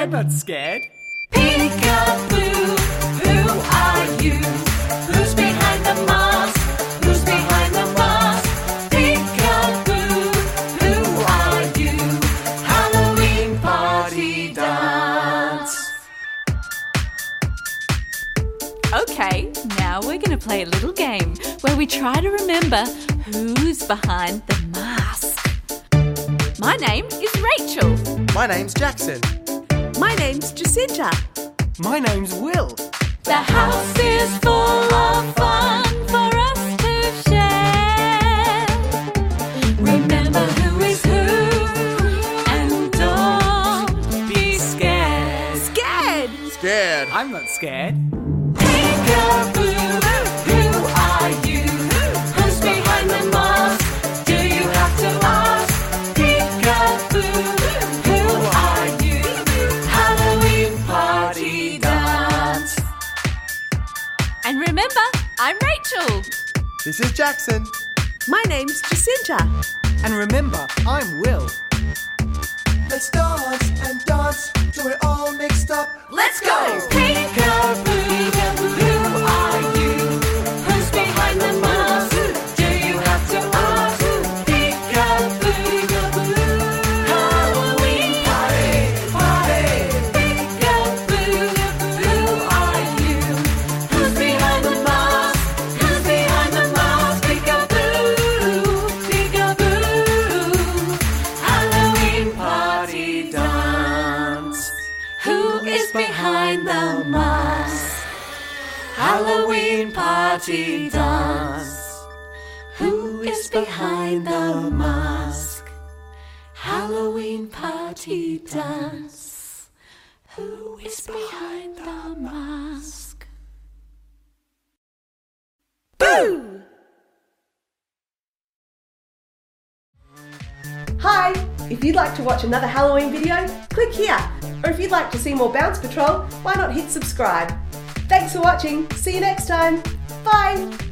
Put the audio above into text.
I'm not scared. Peekaboo, who are you? Who's behind the mask? Who's behind the mask? Peekaboo, who are you? Halloween party dance. Okay, now we're going to play a little game where we try to remember who's behind the mask. My name is Rachel. My name's Jackson. My name's Jacinta. My name's Will. The house is full of fun for us to share. Remember who is who and don't be scared. Scared. Scared. I'm not scared. Peekaboo, remember, I'm Rachel. This is Jackson. My name's Jacinta. And remember, I'm Will. Let's dance and dance behind the mask? Halloween party dance. Who is behind the mask? Halloween party dance. Who is behind the mask? Boo! If you'd like to watch another Halloween video, click here. Or if you'd like to see more Bounce Patrol, why not hit subscribe? Thanks for watching. See you next time. Bye!